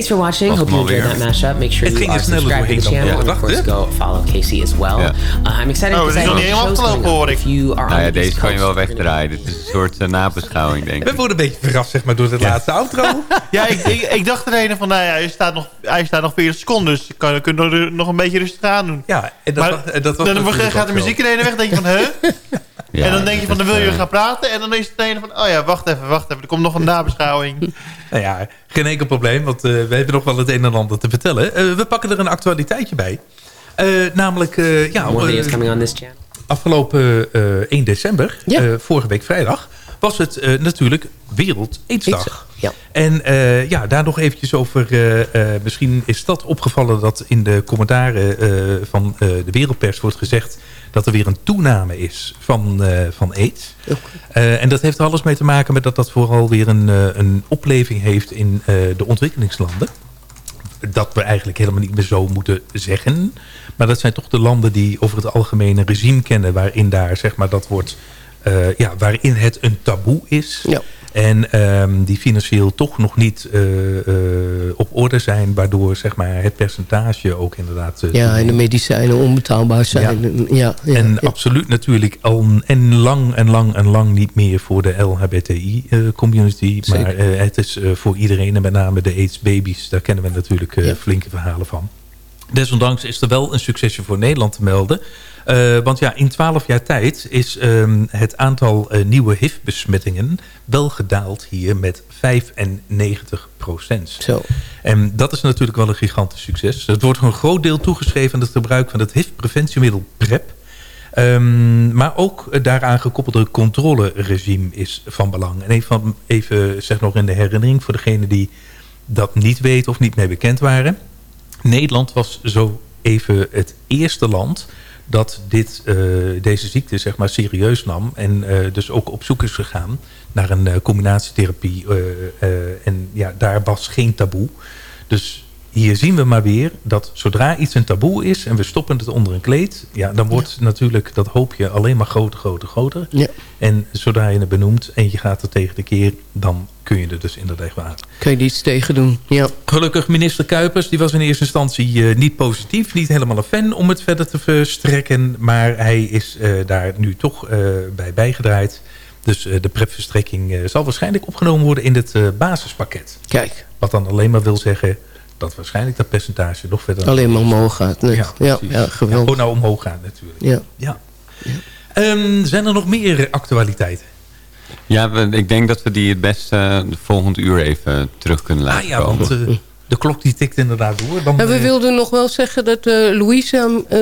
Thanks for watching. Hope you enjoyed that mashup. Make sure Het you are subscribed to the channel. And of course, hè? go follow Casey as well. Uh, I'm excited Oh, helemaal shows coming afgelopen, hoor ik. If you are on Nou ja, deze kan je wel wegdraaien. Dit is een soort eh, nabeschouwing, denk We ik. worden een beetje verrast zeg maar, door het laatste outro. Ja, ik, ik, ik dacht er een van, nou ja, hij staat nog, hij staat nog 40 seconden, dus kan, kunnen we er nog een beetje rustig aan doen. Ja, en dat, Maar was, en dat was dan gaat de muziek in ene weg, denk je van, huh? Ja, en dan denk je van, dan wil je gaan praten. En dan is het ene van, oh ja, wacht even, wacht even. Er komt nog een nabeschouwing. Nou ja, geen enkel probleem, want eh, we hebben nog wel het een en ander te vertellen. Eh, we pakken er een actualiteitje bij. Eh, namelijk, eh, ja, eh, coming on this channel. afgelopen eh 1 december, eh, vorige week vrijdag, was het eh, natuurlijk Wereld Aidsdag. Aidsdag, ja. En eh, ja, daar nog eventjes over, eh, eh, misschien is dat opgevallen dat in de commentaren eh, van eh, de wereldpers wordt gezegd dat er weer een toename is van, eh, van aids. Eh, en dat heeft er alles mee te maken met dat dat vooral weer een, eh, een opleving heeft in de ontwikkelingslanden. Dat we eigenlijk helemaal niet meer zo moeten zeggen. Maar dat zijn toch de landen die over het algemeen een regime kennen... waarin daar, zeg maar, dat wordt... eh, ja, waarin het een taboe is. Ja. En ehm, die financieel toch nog niet eh, eh, op orde zijn... waardoor zeg maar, het percentage ook inderdaad... Ja, en de medicijnen onbetaalbaar zijn. Ja, ja, en ja. absoluut natuurlijk al en lang en lang en lang niet meer voor de LHBTI-community. Maar het is voor iedereen en met name de AIDS-baby's. Daar kennen we natuurlijk flinke verhalen van. Desondanks is er wel een succesje voor Nederland te melden. Eh, want ja, in 12 jaar tijd is ehm, het aantal eh, nieuwe HIV-besmettingen wel gedaald hier met 95 procent. Zo. En dat is natuurlijk wel een gigantisch succes. Het wordt een groot deel toegeschreven aan het gebruik van het HIV-preventiemiddel PrEP. Ehm, maar ook het daaraan gekoppelde controleregime is van belang. En even, even zeg nog in de herinnering voor degenen die dat niet weten of niet mee bekend waren. Nederland was zo even het eerste land dat dit, eh, deze ziekte zeg maar, serieus nam. En eh, dus ook op zoek is gegaan naar een eh, combinatietherapie. en ja, daar was geen taboe. Dus hier zien we maar weer dat zodra iets een taboe is... en we stoppen het onder een kleed... Ja, dan wordt natuurlijk dat hoopje alleen maar groter, groter, groter. Ja. En zodra je het benoemt en je gaat er tegen de keer... dan kun je er dus inderdaad aan. Kun je er iets tegen doen, ja. Gelukkig minister Kuipers, die was in eerste instantie eh, niet positief. Niet helemaal een fan om het verder te verstrekken. Maar hij is eh, daar nu toch eh, bij bijgedraaid. Dus de prepverstrekking zal waarschijnlijk opgenomen worden in het basispakket. Kijk. Wat dan alleen maar wil zeggen dat waarschijnlijk dat percentage nog verder... Alleen maar omhoog gaat. Nee. Ja, Ja, geweldig. gewoon nou omhoog gaan natuurlijk. Ja. Ja. Ehm, zijn er nog meer actualiteiten? Ja, we- ik denk dat we die het beste volgend uur even terug kunnen laten Ah ja, komen. want eh, de klok die tikt inderdaad door. Dan, En we eh, wilden nog wel zeggen dat eh Louisa eh,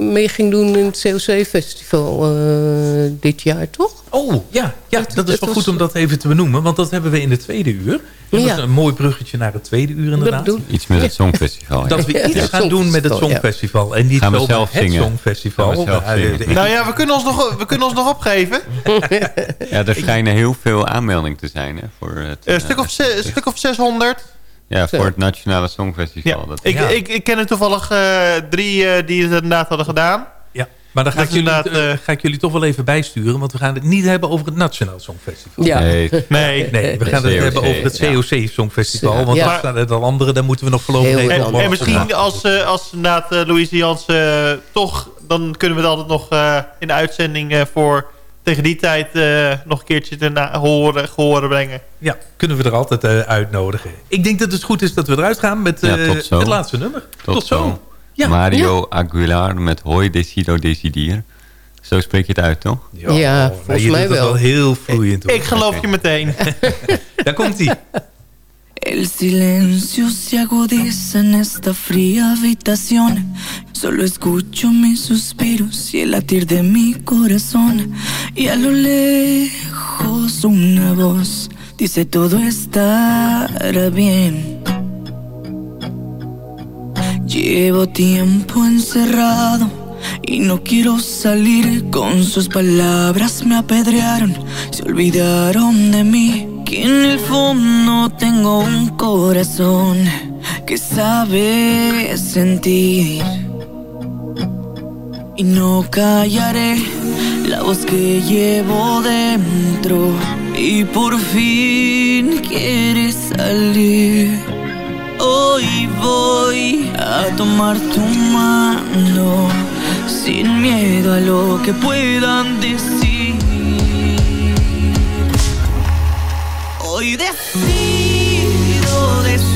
mee ging doen in het COC-festival eh, dit jaar, toch? Oh, ja, ja dat, is wel was- goed om dat even te benoemen. Want dat hebben we in de tweede uur. En Ja. Dat is een mooi bruggetje naar het tweede uur inderdaad. bedoel- Iets met het Songfestival. ja. Dat we iets Ja, gaan doen met het Songfestival. En niet Gaan we zelf het zingen. Songfestival. Gaan we zelf Nou ja, we kunnen ons nog, we kunnen ons nog opgeven. Ja, er schijnen heel veel aanmeldingen te zijn hè, voor, het, Een stuk of, zes- stuk of 600. Ja, voor het Nationale Songfestival. Ja. Dat, Ik, Ja. ik, ik ken er toevallig eh, drie eh, die het inderdaad hadden gedaan. ja. Maar dan ga Dat ik, jullie, eh, ga ik jullie toch wel even bijsturen. Want we gaan het niet hebben over het Nationaal Songfestival. Ja. Nee, Nee. Nee, we gaan het COC, hebben over het ja. COC Songfestival. Want Ja. daar staan er dan andere, daar moeten we nog wat op En, en misschien als, eh, als inderdaad eh, Louise Jansen eh, toch... dan kunnen we het altijd nog eh, in de uitzending eh, voor... tegen die tijd eh, nog een keertje te horen, gehoren brengen. Ja, kunnen we er altijd eh, uitnodigen. Ik denk dat het goed is dat we eruit gaan met Ja, eh, tot zo. het laatste nummer. tot, zo. Ja. Mario Aguilar met Hoi Decido Decidir. Zo spreek je het uit, toch? Ja, Ja, nou, volgens je mij doet het wel. heel vloeiend. hoor. Ik geloof je meteen. Daar komt hij. El silencio se agudiza en esta fría habitación. Solo escucho mis suspiros y el latir de mi corazón. Y a lo lejos una voz dice todo estará bien. Llevo tiempo encerrado y no quiero salir. Con sus palabras me apedrearon, se olvidaron de mí. Que en el fondo tengo un corazón que sabe sentir. Y no callaré la voz que llevo dentro. Y por fin quiere salir. Hoy voy a tomar tu mano sin miedo a lo que puedan decir. Hoy decido decidir,